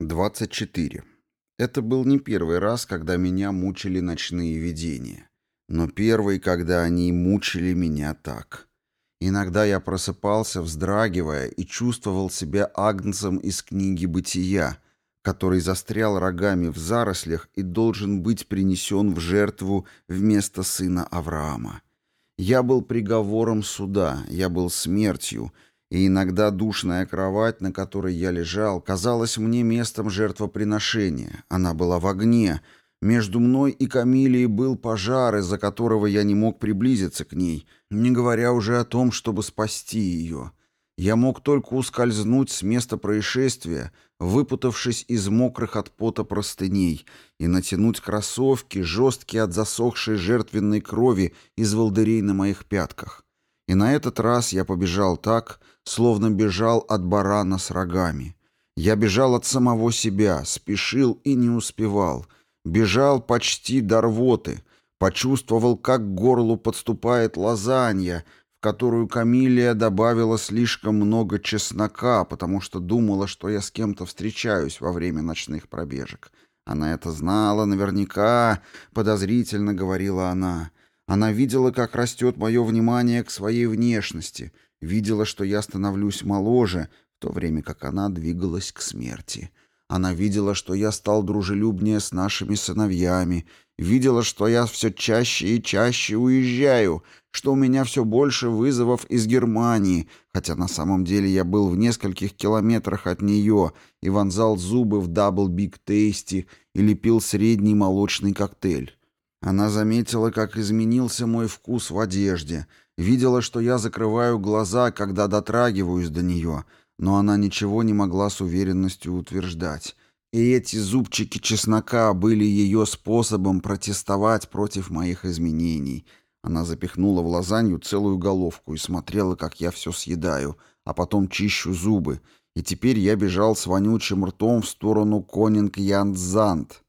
24. Это был не первый раз, когда меня мучили ночные видения, но первый, когда они мучили меня так. Иногда я просыпался, вздрагивая, и чувствовал себя агнцем из книги «Бытия», который застрял рогами в зарослях и должен быть принесен в жертву вместо сына Авраама. Я был приговором суда, я был смертью — и иногда душная кровать, на которой я лежал, казалась мне местом жертвоприношения. Она была в огне. Между мной и Камилией был пожар, из-за которого я не мог приблизиться к ней, не говоря уже о том, чтобы спасти ее. Я мог только ускользнуть с места происшествия, выпутавшись из мокрых от пота простыней, и натянуть кроссовки, жесткие от засохшей жертвенной крови из волдырей на моих пятках. И на этот раз я побежал так, словно бежал от барана с рогами. Я бежал от самого себя, спешил и не успевал. Бежал почти до рвоты. Почувствовал, как к горлу подступает лазанья, в которую Камилия добавила слишком много чеснока, потому что думала, что я с кем-то встречаюсь во время ночных пробежек. Она это знала наверняка, подозрительно говорила она. Она видела, как растет мое внимание к своей внешности, видела, что я становлюсь моложе, в то время как она двигалась к смерти. Она видела, что я стал дружелюбнее с нашими сыновьями, видела, что я все чаще и чаще уезжаю, что у меня все больше вызовов из Германии, хотя на самом деле я был в нескольких километрах от нее и вонзал зубы в Double Big Tasty или пил средний молочный коктейль. Она заметила, как изменился мой вкус в одежде, видела, что я закрываю глаза, когда дотрагиваюсь до нее, но она ничего не могла с уверенностью утверждать. И эти зубчики чеснока были ее способом протестовать против моих изменений. Она запихнула в лазанью целую головку и смотрела, как я все съедаю, а потом чищу зубы. И теперь я бежал с вонючим ртом в сторону Конинг-Янзант,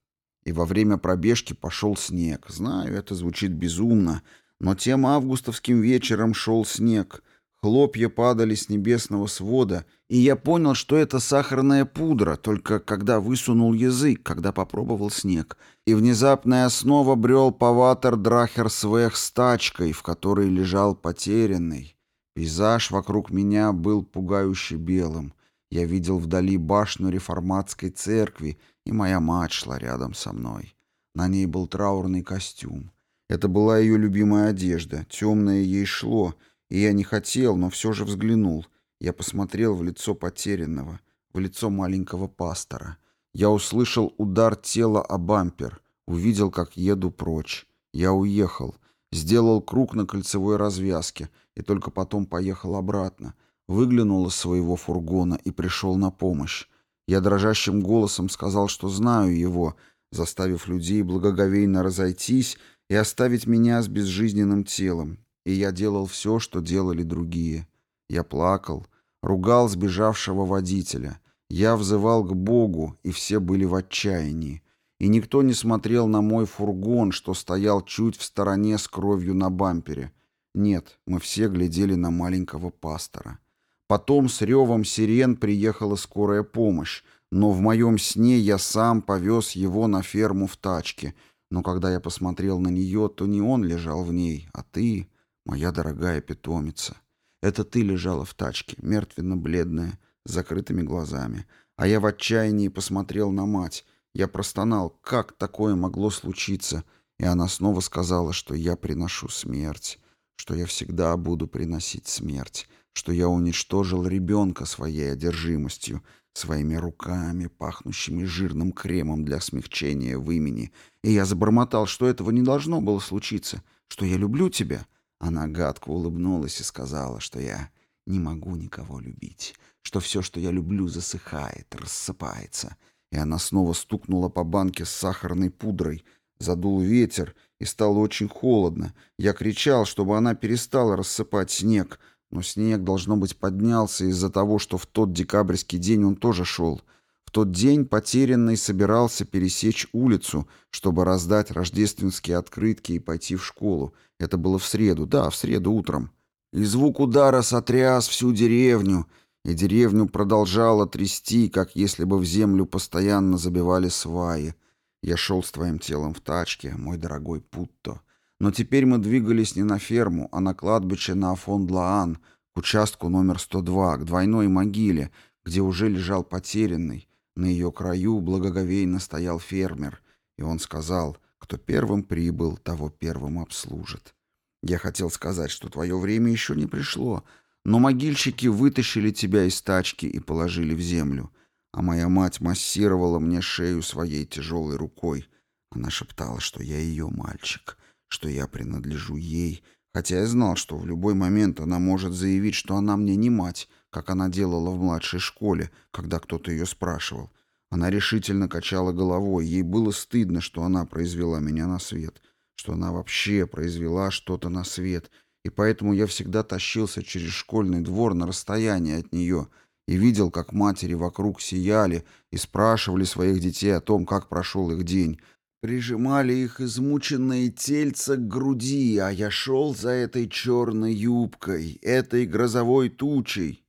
и во время пробежки пошел снег. Знаю, это звучит безумно, но тем августовским вечером шел снег. Хлопья падали с небесного свода, и я понял, что это сахарная пудра, только когда высунул язык, когда попробовал снег. И внезапно я снова брел по ватер-драхер-свех с тачкой, в которой лежал потерянный. Пейзаж вокруг меня был пугающе белым. Я видел вдали башню реформатской церкви и моя мать шла рядом со мной. На ней был траурный костюм. Это была ее любимая одежда, темное ей шло, и я не хотел, но все же взглянул. Я посмотрел в лицо потерянного, в лицо маленького пастора. Я услышал удар тела о бампер, увидел, как еду прочь. Я уехал, сделал круг на кольцевой развязке и только потом поехал обратно, выглянул из своего фургона и пришел на помощь. Я дрожащим голосом сказал, что знаю его, заставив людей благоговейно разойтись и оставить меня с безжизненным телом. И я делал все, что делали другие. Я плакал, ругал сбежавшего водителя. Я взывал к Богу, и все были в отчаянии. И никто не смотрел на мой фургон, что стоял чуть в стороне с кровью на бампере. Нет, мы все глядели на маленького пастора. Потом с ревом сирен приехала скорая помощь, но в моем сне я сам повез его на ферму в тачке. Но когда я посмотрел на нее, то не он лежал в ней, а ты, моя дорогая питомица. Это ты лежала в тачке, мертвенно-бледная, с закрытыми глазами. А я в отчаянии посмотрел на мать. Я простонал, как такое могло случиться, и она снова сказала, что я приношу смерть, что я всегда буду приносить смерть что я уничтожил ребенка своей одержимостью, своими руками, пахнущими жирным кремом для смягчения в имени, и я забормотал, что этого не должно было случиться, что я люблю тебя. Она гадко улыбнулась и сказала, что я не могу никого любить, что все, что я люблю, засыхает, рассыпается. И она снова стукнула по банке с сахарной пудрой, задул ветер, и стало очень холодно. Я кричал, чтобы она перестала рассыпать снег, но снег, должно быть, поднялся из-за того, что в тот декабрьский день он тоже шел. В тот день потерянный собирался пересечь улицу, чтобы раздать рождественские открытки и пойти в школу. Это было в среду, да, в среду утром. И звук удара сотряс всю деревню, и деревню продолжало трясти, как если бы в землю постоянно забивали сваи. Я шел с твоим телом в тачке, мой дорогой Путто. Но теперь мы двигались не на ферму, а на кладбище на Афон-Длаан, к участку номер 102, к двойной могиле, где уже лежал потерянный. На ее краю благоговейно стоял фермер, и он сказал, кто первым прибыл, того первым обслужит. Я хотел сказать, что твое время еще не пришло, но могильщики вытащили тебя из тачки и положили в землю, а моя мать массировала мне шею своей тяжелой рукой. Она шептала, что я ее мальчик, что я принадлежу ей, хотя я знал, что в любой момент она может заявить, что она мне не мать, как она делала в младшей школе, когда кто-то ее спрашивал. Она решительно качала головой, ей было стыдно, что она произвела меня на свет, что она вообще произвела что-то на свет, и поэтому я всегда тащился через школьный двор на расстояние от нее и видел, как матери вокруг сияли и спрашивали своих детей о том, как прошел их день, Прижимали их измученные тельца к груди, а я шел за этой черной юбкой, этой грозовой тучей.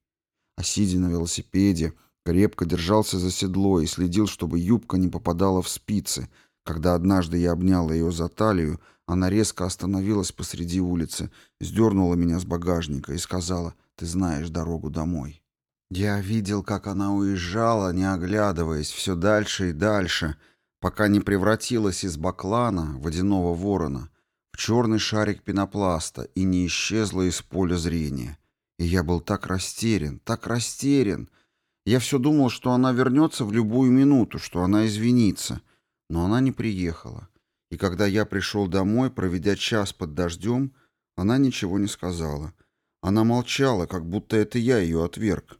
А сидя на велосипеде, крепко держался за седло и следил, чтобы юбка не попадала в спицы. Когда однажды я обнял ее за талию, она резко остановилась посреди улицы, сдернула меня с багажника и сказала «Ты знаешь дорогу домой». Я видел, как она уезжала, не оглядываясь, все дальше и дальше — пока не превратилась из баклана, водяного ворона, в черный шарик пенопласта и не исчезла из поля зрения. И я был так растерян, так растерян. Я все думал, что она вернется в любую минуту, что она извинится. Но она не приехала. И когда я пришел домой, проведя час под дождем, она ничего не сказала. Она молчала, как будто это я ее отверг.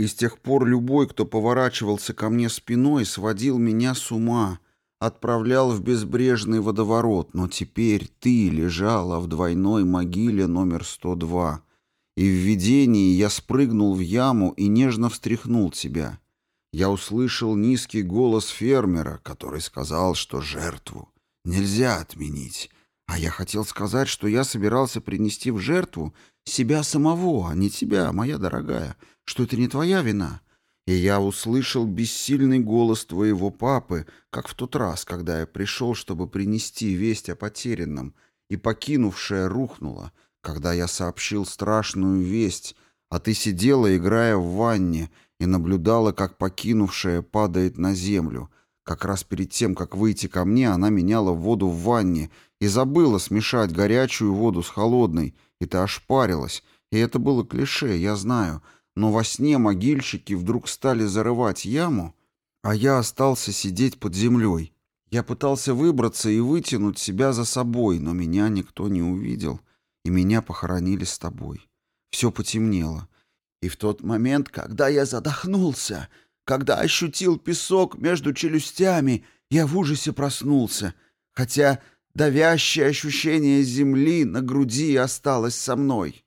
И с тех пор любой, кто поворачивался ко мне спиной, сводил меня с ума, отправлял в безбрежный водоворот, но теперь ты лежала в двойной могиле номер 102, и в видении я спрыгнул в яму и нежно встряхнул тебя. Я услышал низкий голос фермера, который сказал, что жертву нельзя отменить, а я хотел сказать, что я собирался принести в жертву себя самого, а не тебя, моя дорогая, что это не твоя вина. И я услышал бессильный голос твоего папы, как в тот раз, когда я пришел, чтобы принести весть о потерянном, и покинувшая рухнула, когда я сообщил страшную весть, а ты сидела, играя в ванне, и наблюдала, как покинувшая падает на землю. Как раз перед тем, как выйти ко мне, она меняла воду в ванне и забыла смешать горячую воду с холодной, и ты ошпарилась. И это было клише, я знаю, — но во сне могильщики вдруг стали зарывать яму, а я остался сидеть под землей. Я пытался выбраться и вытянуть себя за собой, но меня никто не увидел, и меня похоронили с тобой. Все потемнело. И в тот момент, когда я задохнулся, когда ощутил песок между челюстями, я в ужасе проснулся, хотя давящее ощущение земли на груди осталось со мной.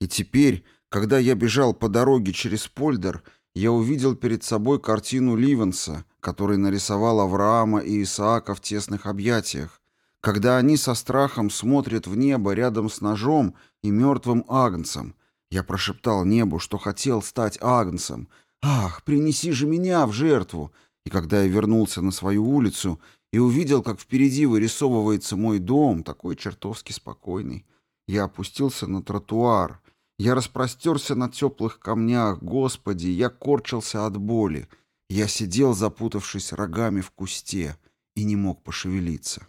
И теперь, когда я бежал по дороге через Польдер, я увидел перед собой картину Ливенса, который нарисовал Авраама и Исаака в тесных объятиях, когда они со страхом смотрят в небо рядом с ножом и мертвым агнцем. Я прошептал небу, что хотел стать агнцем. «Ах, принеси же меня в жертву!» И когда я вернулся на свою улицу и увидел, как впереди вырисовывается мой дом, такой чертовски спокойный, я опустился на тротуар, я распростерся на теплых камнях, Господи, я корчился от боли. Я сидел, запутавшись рогами в кусте, и не мог пошевелиться.